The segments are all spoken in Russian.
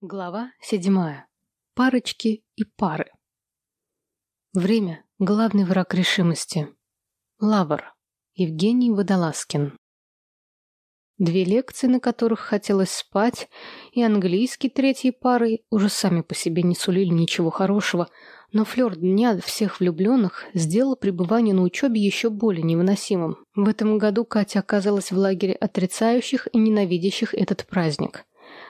Глава седьмая. Парочки и пары. Время – главный враг решимости. Лавр. Евгений Водолазкин. Две лекции, на которых хотелось спать, и английский третьей парой уже сами по себе не сулили ничего хорошего, но флёр дня всех влюбленных сделал пребывание на учебе еще более невыносимым. В этом году Катя оказалась в лагере отрицающих и ненавидящих этот праздник.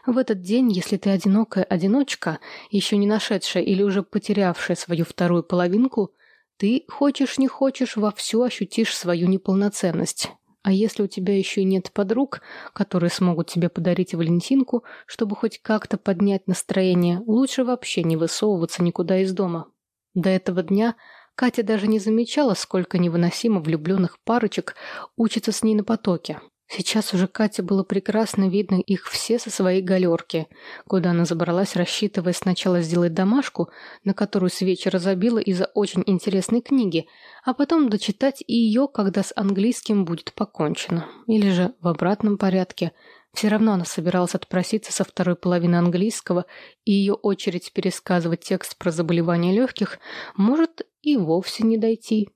В этот день, если ты одинокая одиночка, еще не нашедшая или уже потерявшая свою вторую половинку, ты, хочешь не хочешь, вовсю ощутишь свою неполноценность. А если у тебя еще нет подруг, которые смогут тебе подарить Валентинку, чтобы хоть как-то поднять настроение, лучше вообще не высовываться никуда из дома. До этого дня Катя даже не замечала, сколько невыносимо влюбленных парочек учатся с ней на потоке. Сейчас уже Кате было прекрасно видно их все со своей галерки, куда она забралась, рассчитывая сначала сделать домашку, на которую с вечера забила из-за очень интересной книги, а потом дочитать и ее, когда с английским будет покончено. Или же в обратном порядке. Все равно она собиралась отпроситься со второй половины английского, и ее очередь пересказывать текст про заболевания легких может и вовсе не дойти.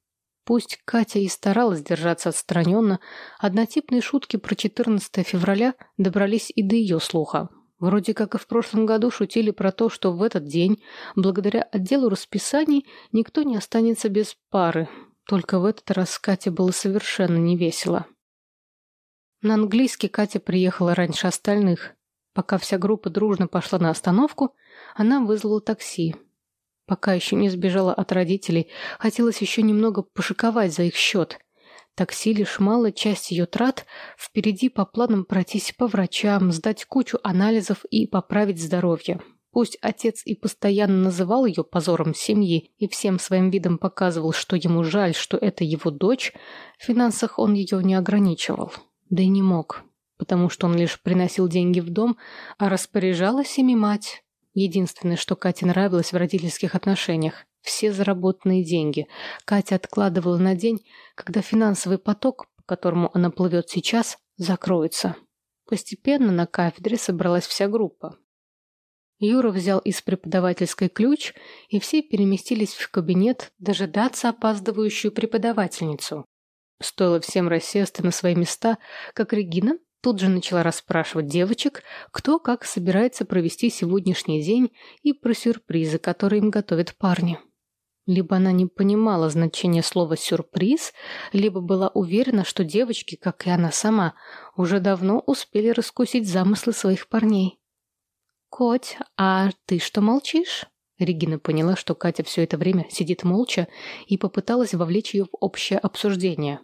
Пусть Катя и старалась держаться отстраненно, однотипные шутки про 14 февраля добрались и до ее слуха. Вроде как и в прошлом году шутили про то, что в этот день, благодаря отделу расписаний, никто не останется без пары. Только в этот раз Кате было совершенно невесело. На английский Катя приехала раньше остальных. Пока вся группа дружно пошла на остановку, она вызвала такси. Пока еще не сбежала от родителей, хотелось еще немного пошиковать за их счет. Такси лишь малая часть ее трат, впереди по планам пройтись по врачам, сдать кучу анализов и поправить здоровье. Пусть отец и постоянно называл ее позором семьи и всем своим видом показывал, что ему жаль, что это его дочь, в финансах он ее не ограничивал. Да и не мог, потому что он лишь приносил деньги в дом, а распоряжалась ими мать. Единственное, что Кате нравилось в родительских отношениях – все заработанные деньги. Катя откладывала на день, когда финансовый поток, по которому она плывет сейчас, закроется. Постепенно на кафедре собралась вся группа. Юра взял из преподавательской ключ, и все переместились в кабинет дожидаться опаздывающую преподавательницу. Стоило всем рассесться на свои места, как Регина Тут же начала расспрашивать девочек, кто как собирается провести сегодняшний день и про сюрпризы, которые им готовят парни. Либо она не понимала значения слова «сюрприз», либо была уверена, что девочки, как и она сама, уже давно успели раскусить замыслы своих парней. «Коть, а ты что молчишь?» Регина поняла, что Катя все это время сидит молча и попыталась вовлечь ее в общее обсуждение.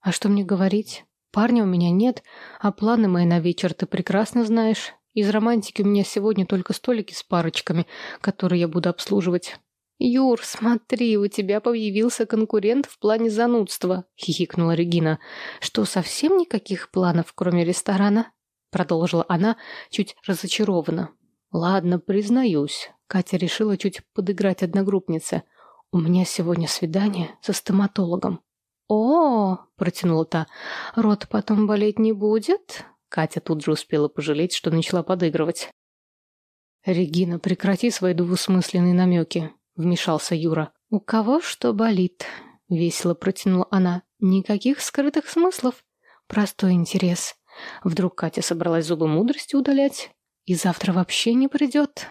«А что мне говорить? Парня у меня нет, а планы мои на вечер ты прекрасно знаешь. Из романтики у меня сегодня только столики с парочками, которые я буду обслуживать. «Юр, смотри, у тебя появился конкурент в плане занудства», — хихикнула Регина. «Что, совсем никаких планов, кроме ресторана?» Продолжила она, чуть разочарованно. «Ладно, признаюсь». Катя решила чуть подыграть одногруппнице. «У меня сегодня свидание со стоматологом». «О!» — протянула та. «Рот потом болеть не будет?» Катя тут же успела пожалеть, что начала подыгрывать. «Регина, прекрати свои двусмысленные намеки», — вмешался Юра. «У кого что болит?» — весело протянула она. «Никаких скрытых смыслов. Простой интерес. Вдруг Катя собралась зубы мудрости удалять и завтра вообще не придет?»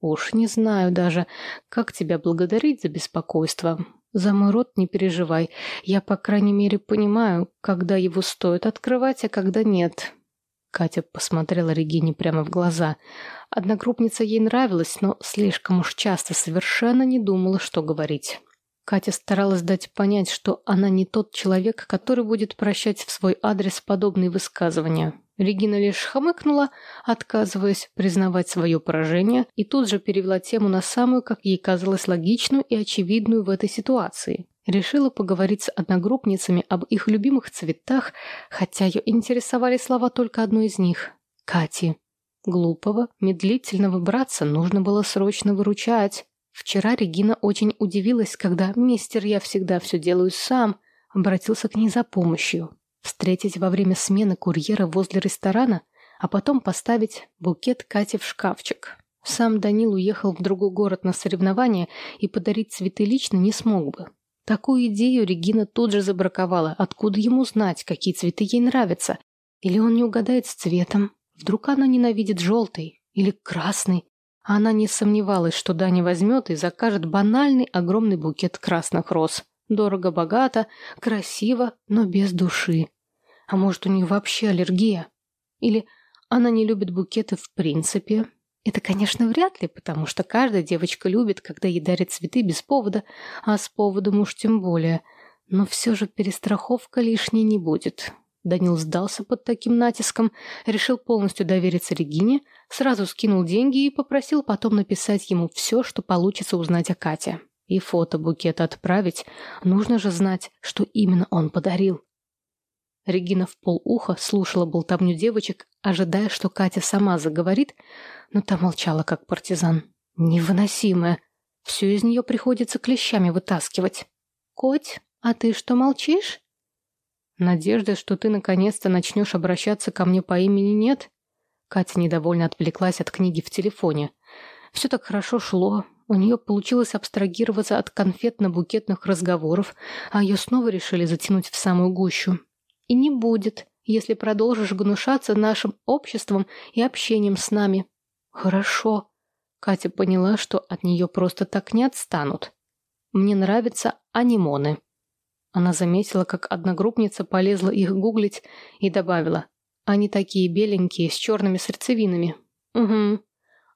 «Уж не знаю даже, как тебя благодарить за беспокойство. За мой рот не переживай. Я, по крайней мере, понимаю, когда его стоит открывать, а когда нет. Катя посмотрела Регине прямо в глаза. Одногруппница ей нравилась, но слишком уж часто совершенно не думала, что говорить. Катя старалась дать понять, что она не тот человек, который будет прощать в свой адрес подобные высказывания. Регина лишь хмыкнула, отказываясь признавать свое поражение, и тут же перевела тему на самую, как ей казалось, логичную и очевидную в этой ситуации. Решила поговорить с одногруппницами об их любимых цветах, хотя ее интересовали слова только одной из них – Кати. Глупого, медлительного братца нужно было срочно выручать. Вчера Регина очень удивилась, когда «Мистер, я всегда все делаю сам» обратился к ней за помощью. Встретить во время смены курьера возле ресторана? а потом поставить букет Кате в шкафчик. Сам Данил уехал в другой город на соревнования и подарить цветы лично не смог бы. Такую идею Регина тут же забраковала. Откуда ему знать, какие цветы ей нравятся? Или он не угадает с цветом? Вдруг она ненавидит желтый или красный? Она не сомневалась, что Даня возьмет и закажет банальный огромный букет красных роз. Дорого-богато, красиво, но без души. А может, у нее вообще аллергия? Или она не любит букеты в принципе? Это, конечно, вряд ли, потому что каждая девочка любит, когда ей дарят цветы без повода, а с поводом уж тем более. Но все же перестраховка лишней не будет. Данил сдался под таким натиском, решил полностью довериться Регине, сразу скинул деньги и попросил потом написать ему все, что получится узнать о Кате. И фото букета отправить. Нужно же знать, что именно он подарил. Регина в полуха слушала болтовню девочек, ожидая, что Катя сама заговорит, но та молчала, как партизан. Невыносимая. Все из нее приходится клещами вытаскивать. «Коть, а ты что молчишь?» «Надежды, что ты наконец-то начнешь обращаться ко мне по имени нет?» Катя недовольно отвлеклась от книги в телефоне. Все так хорошо шло. У нее получилось абстрагироваться от конфетно-букетных разговоров, а ее снова решили затянуть в самую гущу. И не будет, если продолжишь гнушаться нашим обществом и общением с нами. Хорошо. Катя поняла, что от нее просто так не отстанут. Мне нравятся анимоны. Она заметила, как одногруппница полезла их гуглить и добавила. Они такие беленькие, с черными сердцевинами. Угу.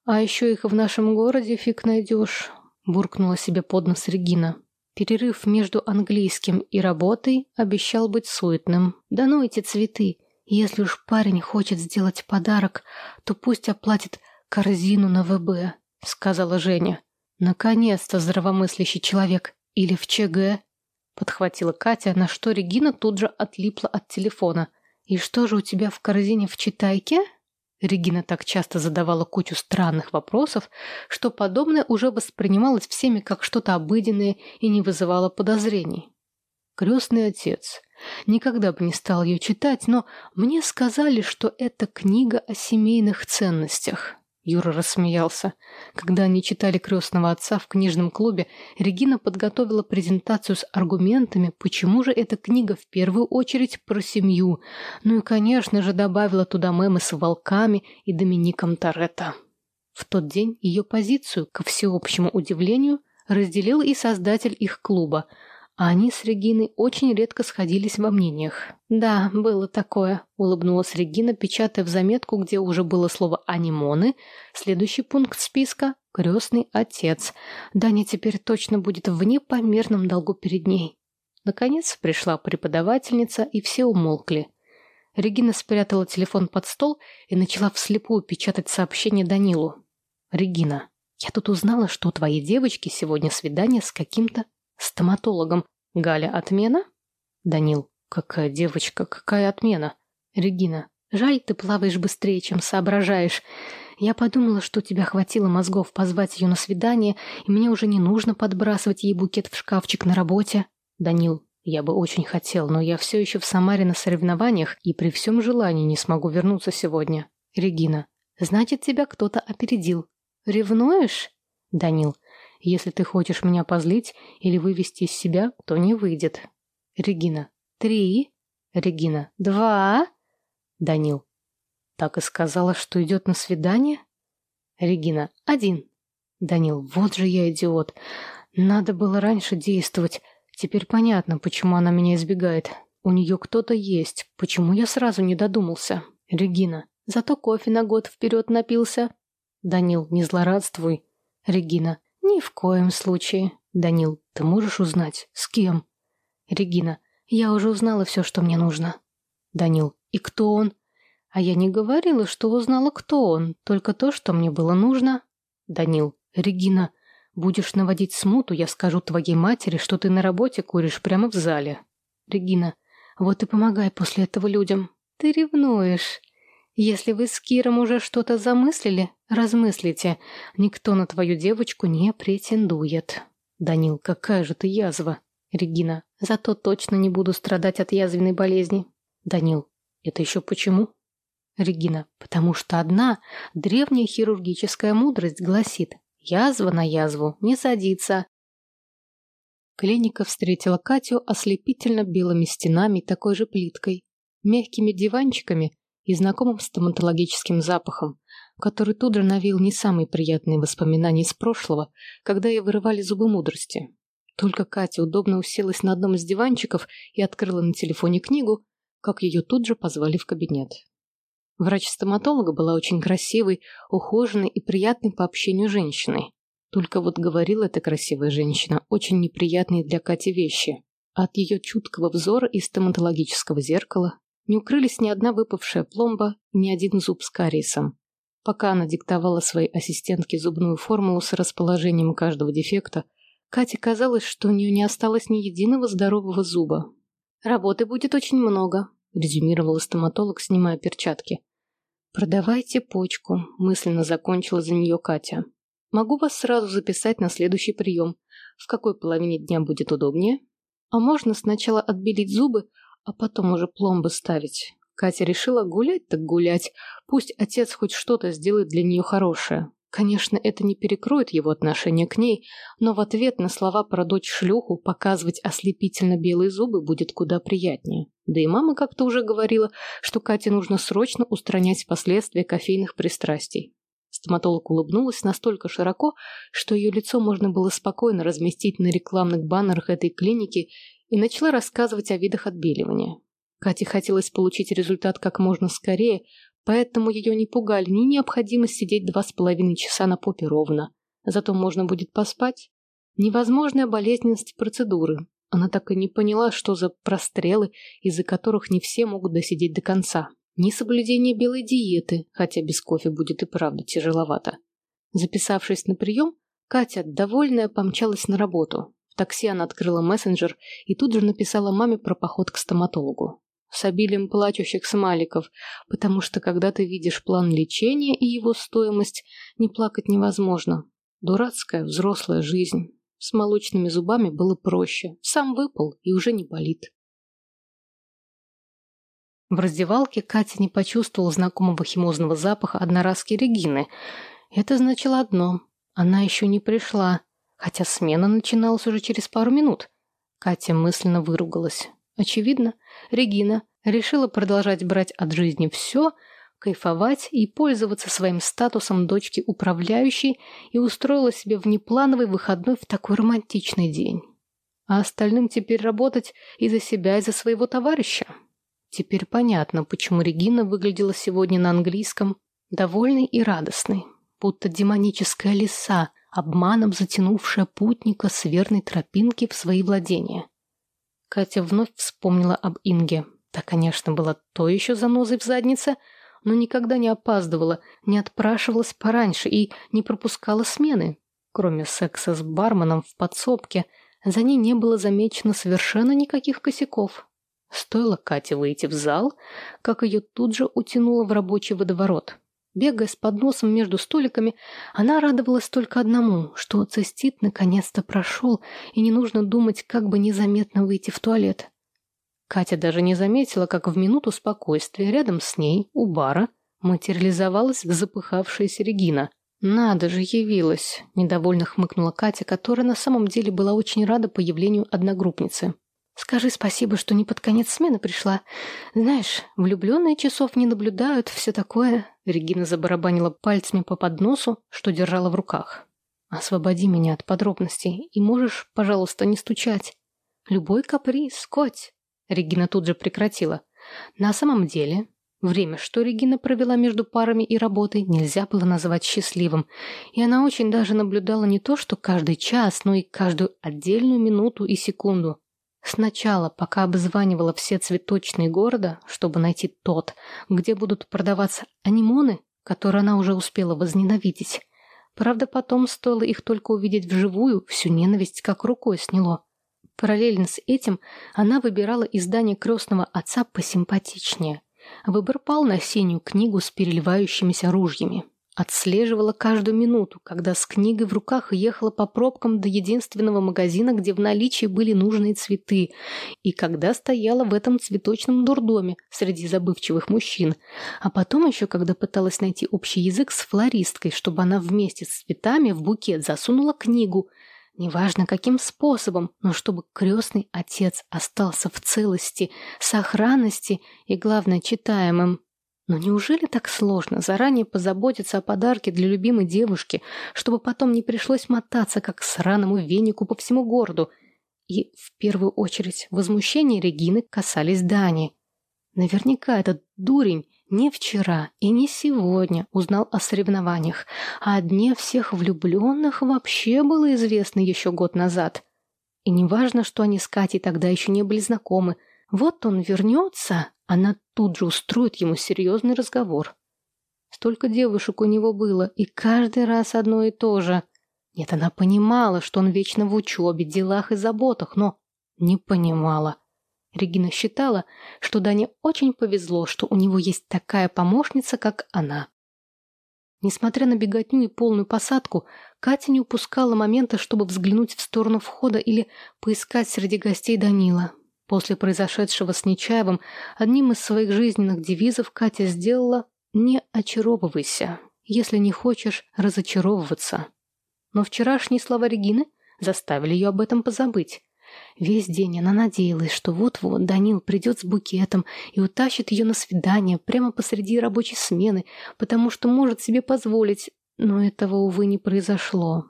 А еще их в нашем городе фиг найдешь, буркнула себе под нос Регина. Перерыв между английским и работой обещал быть суетным. Да ну эти цветы. Если уж парень хочет сделать подарок, то пусть оплатит корзину на ВБ, сказала Женя. Наконец-то здравомыслящий человек. Или в ЧГ. Подхватила Катя, на что Регина тут же отлипла от телефона. «И что же у тебя в корзине в читайке?» Регина так часто задавала кучу странных вопросов, что подобное уже воспринималось всеми как что-то обыденное и не вызывало подозрений. «Крестный отец». Никогда бы не стал ее читать, но мне сказали, что это книга о семейных ценностях. Юра рассмеялся. Когда они читали «Крестного отца» в книжном клубе, Регина подготовила презентацию с аргументами, почему же эта книга в первую очередь про семью. Ну и, конечно же, добавила туда мемы с волками и Домиником Торетто. В тот день ее позицию, ко всеобщему удивлению, разделил и создатель их клуба – а они с Региной очень редко сходились во мнениях. «Да, было такое», — улыбнулась Регина, печатая в заметку, где уже было слово «анимоны». Следующий пункт списка — «крестный отец». Даня теперь точно будет в непомерном долгу перед ней. Наконец пришла преподавательница, и все умолкли. Регина спрятала телефон под стол и начала вслепую печатать сообщение Данилу. «Регина, я тут узнала, что у твоей девочки сегодня свидание с каким-то Стоматологом. Галя, отмена? Данил. Какая девочка, какая отмена? Регина. Жаль, ты плаваешь быстрее, чем соображаешь. Я подумала, что у тебя хватило мозгов позвать ее на свидание, и мне уже не нужно подбрасывать ей букет в шкафчик на работе. Данил. Я бы очень хотел, но я все еще в Самаре на соревнованиях и при всем желании не смогу вернуться сегодня. Регина. Значит, тебя кто-то опередил. Ревнуешь? Данил. Если ты хочешь меня позлить или вывести из себя, то не выйдет. Регина. Три. Регина. Два. Данил. Так и сказала, что идет на свидание? Регина. Один. Данил. Вот же я идиот. Надо было раньше действовать. Теперь понятно, почему она меня избегает. У нее кто-то есть. Почему я сразу не додумался? Регина. Зато кофе на год вперед напился. Данил. Не злорадствуй. Регина. «Ни в коем случае. Данил, ты можешь узнать, с кем?» «Регина, я уже узнала все, что мне нужно». «Данил, и кто он?» «А я не говорила, что узнала, кто он, только то, что мне было нужно». «Данил, Регина, будешь наводить смуту, я скажу твоей матери, что ты на работе куришь прямо в зале». «Регина, вот и помогай после этого людям. Ты ревнуешь». Если вы с Киром уже что-то замыслили, размыслите. Никто на твою девочку не претендует. Данил, какая же ты язва. Регина, зато точно не буду страдать от язвенной болезни. Данил, это еще почему? Регина, потому что одна древняя хирургическая мудрость гласит «язва на язву не садится». Клиника встретила Катю ослепительно белыми стенами такой же плиткой, мягкими диванчиками и знакомым стоматологическим запахом, который тут же навеял не самые приятные воспоминания из прошлого, когда ей вырывали зубы мудрости. Только Катя удобно уселась на одном из диванчиков и открыла на телефоне книгу, как ее тут же позвали в кабинет. Врач-стоматолога была очень красивой, ухоженной и приятной по общению женщиной. Только вот говорила эта красивая женщина очень неприятные для Кати вещи. От ее чуткого взора из стоматологического зеркала не укрылись ни одна выпавшая пломба, ни один зуб с кариесом. Пока она диктовала своей ассистентке зубную формулу с расположением каждого дефекта, Кате казалось, что у нее не осталось ни единого здорового зуба. «Работы будет очень много», — резюмировала стоматолог, снимая перчатки. «Продавайте почку», — мысленно закончила за нее Катя. «Могу вас сразу записать на следующий прием. В какой половине дня будет удобнее? А можно сначала отбелить зубы, а потом уже пломбы ставить?» Катя решила гулять так гулять. Пусть отец хоть что-то сделает для нее хорошее. Конечно, это не перекроет его отношение к ней, но в ответ на слова про дочь-шлюху показывать ослепительно белые зубы будет куда приятнее. Да и мама как-то уже говорила, что Кате нужно срочно устранять последствия кофейных пристрастий. Стоматолог улыбнулась настолько широко, что ее лицо можно было спокойно разместить на рекламных баннерах этой клиники и начала рассказывать о видах отбеливания. Кате хотелось получить результат как можно скорее, Поэтому ее не пугали ни необходимость сидеть два с половиной часа на попе ровно. Зато можно будет поспать. Невозможная болезненность процедуры. Она так и не поняла, что за прострелы, из-за которых не все могут досидеть до конца. Ни соблюдение белой диеты, хотя без кофе будет и правда тяжеловато. Записавшись на прием, Катя, довольная, помчалась на работу. Такси она открыла мессенджер и тут же написала маме про поход к стоматологу с обилием плачущих смайликов, потому что когда ты видишь план лечения и его стоимость, не плакать невозможно. Дурацкая взрослая жизнь. С молочными зубами было проще. Сам выпал и уже не болит. В раздевалке Катя не почувствовала знакомого химозного запаха одноразки Регины. Это значило одно. Она еще не пришла, хотя смена начиналась уже через пару минут. Катя мысленно выругалась. Очевидно, Регина решила продолжать брать от жизни все, кайфовать и пользоваться своим статусом дочки управляющей и устроила себе внеплановый выходной в такой романтичный день. А остальным теперь работать и за себя, и за своего товарища. Теперь понятно, почему Регина выглядела сегодня на английском довольной и радостной, будто демоническая лиса, обманом затянувшая путника с верной тропинки в свои владения. Катя вновь вспомнила об Инге. Та, конечно, была то еще занозой в заднице, но никогда не опаздывала, не отпрашивалась пораньше и не пропускала смены. Кроме секса с барменом в подсобке, за ней не было замечено совершенно никаких косяков. Стоило Кате выйти в зал, как ее тут же утянуло в рабочий водоворот. Бегая с подносом между столиками, она радовалась только одному, что цистит наконец-то прошел, и не нужно думать, как бы незаметно выйти в туалет. Катя даже не заметила, как в минуту спокойствия рядом с ней, у бара, материализовалась запыхавшаяся Регина. «Надо же, явилась!» – недовольно хмыкнула Катя, которая на самом деле была очень рада появлению одногруппницы. Скажи спасибо, что не под конец смены пришла. Знаешь, влюбленные часов не наблюдают, все такое. Регина забарабанила пальцами по подносу, что держала в руках. Освободи меня от подробностей и можешь, пожалуйста, не стучать. Любой каприз, коть. Регина тут же прекратила. На самом деле, время, что Регина провела между парами и работой, нельзя было называть счастливым, и она очень даже наблюдала не то, что каждый час, но и каждую отдельную минуту и секунду. Сначала, пока обзванивала все цветочные города, чтобы найти тот, где будут продаваться анимоны, которые она уже успела возненавидеть. Правда, потом стоило их только увидеть вживую, всю ненависть как рукой сняло. Параллельно с этим она выбирала издание крестного отца посимпатичнее. Выбор пал на синюю книгу с переливающимися ружьями. Отслеживала каждую минуту, когда с книгой в руках ехала по пробкам до единственного магазина, где в наличии были нужные цветы, и когда стояла в этом цветочном дурдоме среди забывчивых мужчин. А потом еще, когда пыталась найти общий язык с флористкой, чтобы она вместе с цветами в букет засунула книгу. Неважно, каким способом, но чтобы крестный отец остался в целости, сохранности и, главное, читаемым. Но неужели так сложно заранее позаботиться о подарке для любимой девушки, чтобы потом не пришлось мотаться, как сраному венику по всему городу? И, в первую очередь, возмущения Регины касались Дани. Наверняка этот дурень не вчера и не сегодня узнал о соревнованиях, а о дне всех влюбленных вообще было известно еще год назад. И неважно, что они с Катей тогда еще не были знакомы, вот он вернется, она тут же устроит ему серьезный разговор. Столько девушек у него было, и каждый раз одно и то же. Нет, она понимала, что он вечно в учебе, делах и заботах, но не понимала. Регина считала, что Дане очень повезло, что у него есть такая помощница, как она. Несмотря на беготню и полную посадку, Катя не упускала момента, чтобы взглянуть в сторону входа или поискать среди гостей Данила. После произошедшего с Нечаевым одним из своих жизненных девизов Катя сделала «Не очаровывайся, если не хочешь разочаровываться». Но вчерашние слова Регины заставили ее об этом позабыть. Весь день она надеялась, что вот-вот Данил придет с букетом и утащит ее на свидание прямо посреди рабочей смены, потому что может себе позволить, но этого, увы, не произошло.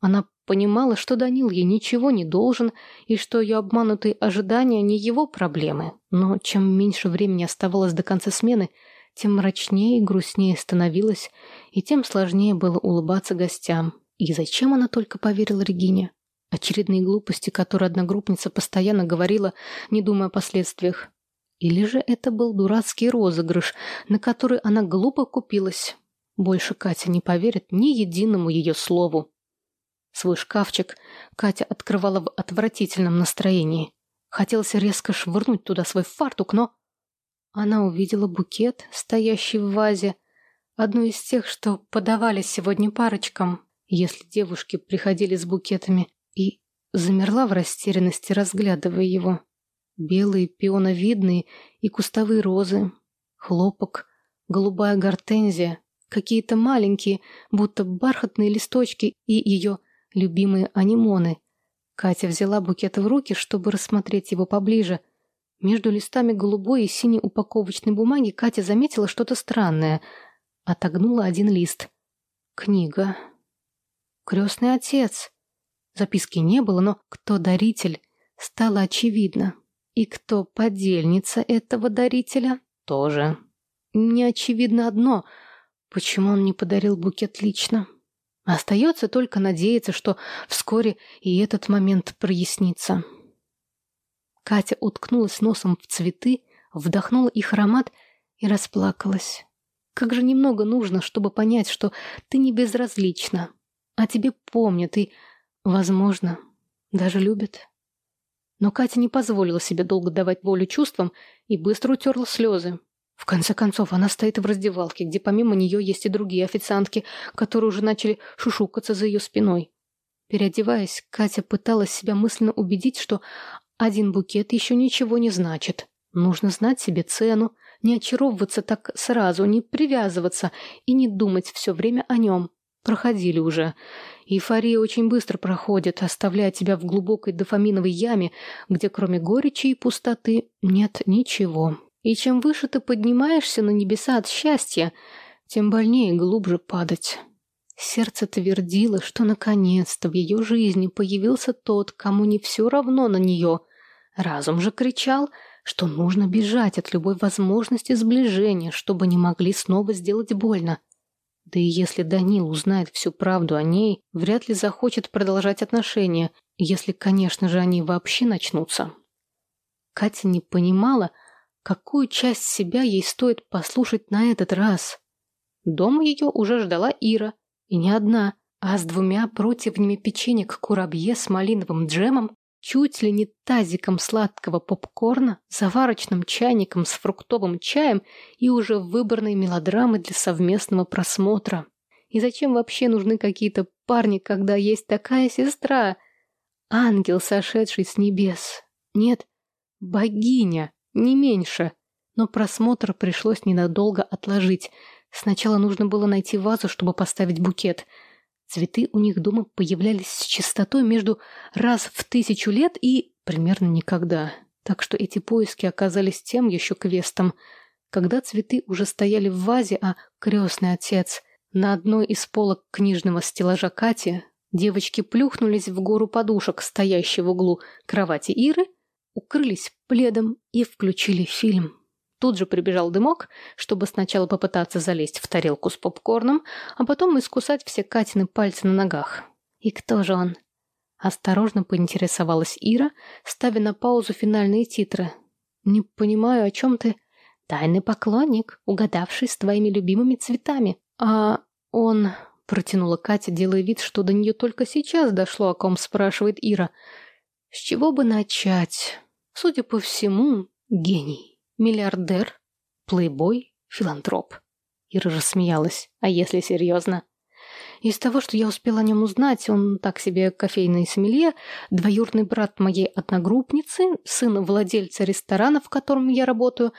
Она Понимала, что Данил ей ничего не должен, и что ее обманутые ожидания не его проблемы. Но чем меньше времени оставалось до конца смены, тем мрачнее и грустнее становилось, и тем сложнее было улыбаться гостям. И зачем она только поверила Регине? Очередные глупости, которые одногруппница постоянно говорила, не думая о последствиях. Или же это был дурацкий розыгрыш, на который она глупо купилась? Больше Катя не поверит ни единому ее слову. Свой шкафчик Катя открывала в отвратительном настроении. Хотелось резко швырнуть туда свой фартук, но... Она увидела букет, стоящий в вазе, одну из тех, что подавали сегодня парочкам, если девушки приходили с букетами, и замерла в растерянности, разглядывая его. Белые пионовидные и кустовые розы, хлопок, голубая гортензия, какие-то маленькие, будто бархатные листочки и ее любимые анимоны. Катя взяла букет в руки, чтобы рассмотреть его поближе. Между листами голубой и синей упаковочной бумаги Катя заметила что-то странное. Отогнула один лист. Книга. «Крестный отец». Записки не было, но кто даритель, стало очевидно. И кто подельница этого дарителя, тоже. Не очевидно одно, почему он не подарил букет лично. Остается только надеяться, что вскоре и этот момент прояснится. Катя уткнулась носом в цветы, вдохнула их аромат и расплакалась. Как же немного нужно, чтобы понять, что ты не безразлична, а тебе помнят и, возможно, даже любят. Но Катя не позволила себе долго давать волю чувствам и быстро утерла слезы. В конце концов, она стоит в раздевалке, где помимо нее есть и другие официантки, которые уже начали шушукаться за ее спиной. Переодеваясь, Катя пыталась себя мысленно убедить, что один букет еще ничего не значит. Нужно знать себе цену, не очаровываться так сразу, не привязываться и не думать все время о нем. Проходили уже. Эйфория очень быстро проходит, оставляя тебя в глубокой дофаминовой яме, где кроме горечи и пустоты нет ничего. И чем выше ты поднимаешься на небеса от счастья, тем больнее и глубже падать. Сердце твердило, что наконец-то в ее жизни появился тот, кому не все равно на нее. Разум же кричал, что нужно бежать от любой возможности сближения, чтобы не могли снова сделать больно. Да и если Данил узнает всю правду о ней, вряд ли захочет продолжать отношения, если, конечно же, они вообще начнутся. Катя не понимала, Какую часть себя ей стоит послушать на этот раз? Дома ее уже ждала Ира. И не одна, а с двумя противнями печенек курабье с малиновым джемом, чуть ли не тазиком сладкого попкорна, заварочным чайником с фруктовым чаем и уже выборной мелодрамы для совместного просмотра. И зачем вообще нужны какие-то парни, когда есть такая сестра? Ангел, сошедший с небес. Нет, богиня, не меньше. Но просмотр пришлось ненадолго отложить. Сначала нужно было найти вазу, чтобы поставить букет. Цветы у них дома появлялись с частотой между раз в тысячу лет и примерно никогда. Так что эти поиски оказались тем еще квестом. Когда цветы уже стояли в вазе, а крестный отец на одной из полок книжного стеллажа Кати девочки плюхнулись в гору подушек, стоящей в углу кровати Иры, укрылись пледом и включили фильм. Тут же прибежал дымок, чтобы сначала попытаться залезть в тарелку с попкорном, а потом искусать все Катины пальцы на ногах. «И кто же он?» Осторожно поинтересовалась Ира, ставя на паузу финальные титры. «Не понимаю, о чем ты...» «Тайный поклонник, угадавший с твоими любимыми цветами. А он...» — протянула Катя, делая вид, что до нее только сейчас дошло, о ком спрашивает Ира. «С чего бы начать?» Судя по всему, гений. Миллиардер, плейбой, филантроп. Ира рассмеялась. А если серьезно? Из того, что я успела о нем узнать, он так себе кофейный сомелье, двоюродный брат моей одногруппницы, сын владельца ресторана, в котором я работаю,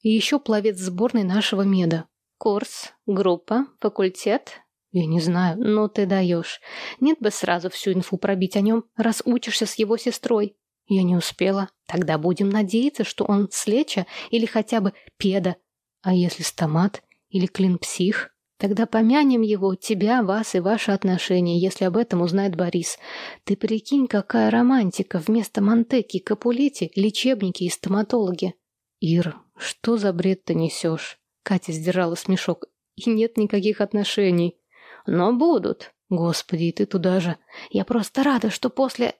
и еще пловец сборной нашего меда. Курс, группа, факультет? Я не знаю, но ты даешь. Нет бы сразу всю инфу пробить о нем, раз учишься с его сестрой. Я не успела. Тогда будем надеяться, что он слеча или хотя бы педа. А если стомат или клин-псих? Тогда помянем его, тебя, вас и ваши отношения, если об этом узнает Борис. Ты прикинь, какая романтика. Вместо Монтеки, Капулети, лечебники и стоматологи. Ир, что за бред ты несешь? Катя сдержала смешок. И нет никаких отношений. Но будут. Господи, и ты туда же. Я просто рада, что после...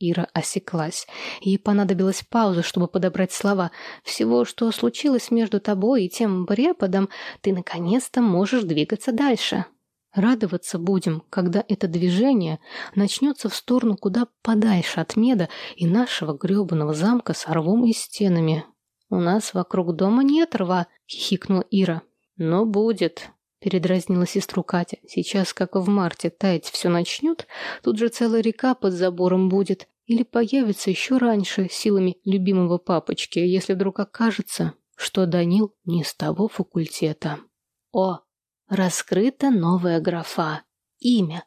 Ира осеклась. Ей понадобилась пауза, чтобы подобрать слова. «Всего, что случилось между тобой и тем преподом, ты наконец-то можешь двигаться дальше. Радоваться будем, когда это движение начнется в сторону куда подальше от меда и нашего гребаного замка с рвом и стенами. У нас вокруг дома нет рва», — хихикнула Ира. «Но будет», — передразнила сестру Катя. «Сейчас, как в марте, таять все начнет, тут же целая река под забором будет. Или появится еще раньше силами любимого папочки, если вдруг окажется, что Данил не с того факультета. О, раскрыта новая графа. Имя.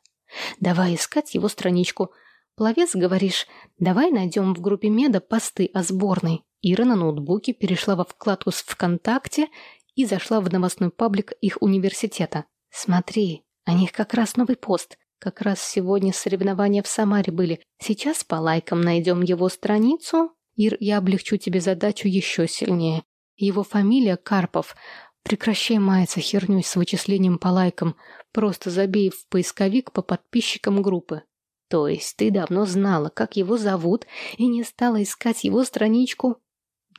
Давай искать его страничку. Пловец, говоришь, давай найдем в группе меда посты о сборной. Ира на ноутбуке перешла во вкладку с ВКонтакте и зашла в новостной паблик их университета. Смотри, о них как раз новый пост. Как раз сегодня соревнования в Самаре были. Сейчас по лайкам найдем его страницу. Ир, я облегчу тебе задачу еще сильнее. Его фамилия Карпов. Прекращай маяться херней с вычислением по лайкам. Просто забей в поисковик по подписчикам группы. То есть ты давно знала, как его зовут, и не стала искать его страничку?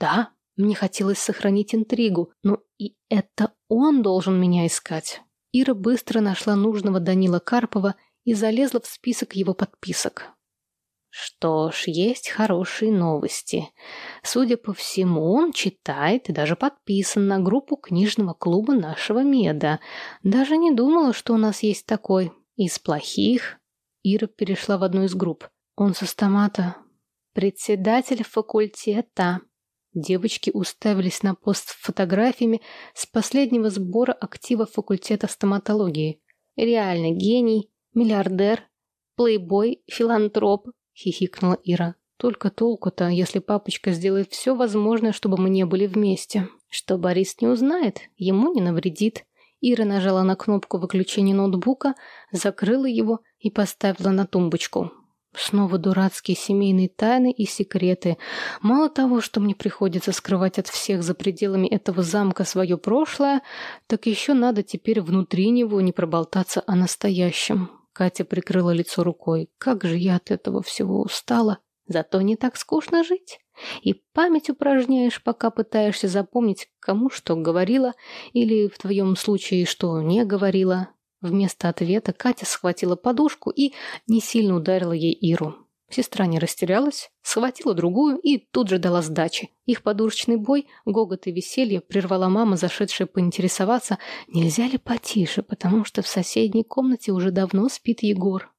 Да, мне хотелось сохранить интригу, но и это он должен меня искать. Ира быстро нашла нужного Данила Карпова и залезла в список его подписок. Что ж, есть хорошие новости. Судя по всему, он читает и даже подписан на группу книжного клуба нашего меда. Даже не думала, что у нас есть такой. Из плохих. Ира перешла в одну из групп. Он со стомата. Председатель факультета. Девочки уставились на пост с фотографиями с последнего сбора актива факультета стоматологии. Реально гений, «Миллиардер, плейбой, филантроп», — хихикнула Ира. «Только толку-то, если папочка сделает все возможное, чтобы мы не были вместе. Что Борис не узнает, ему не навредит». Ира нажала на кнопку выключения ноутбука, закрыла его и поставила на тумбочку. Снова дурацкие семейные тайны и секреты. Мало того, что мне приходится скрывать от всех за пределами этого замка свое прошлое, так еще надо теперь внутри него не проболтаться о настоящем. Катя прикрыла лицо рукой. Как же я от этого всего устала. Зато не так скучно жить. И память упражняешь, пока пытаешься запомнить, кому что говорила, или в твоем случае, что не говорила. Вместо ответа Катя схватила подушку и не сильно ударила ей Иру. Сестра не растерялась, схватила другую и тут же дала сдачи. Их подурочный бой, гогот и веселье прервала мама, зашедшая поинтересоваться, нельзя ли потише, потому что в соседней комнате уже давно спит Егор.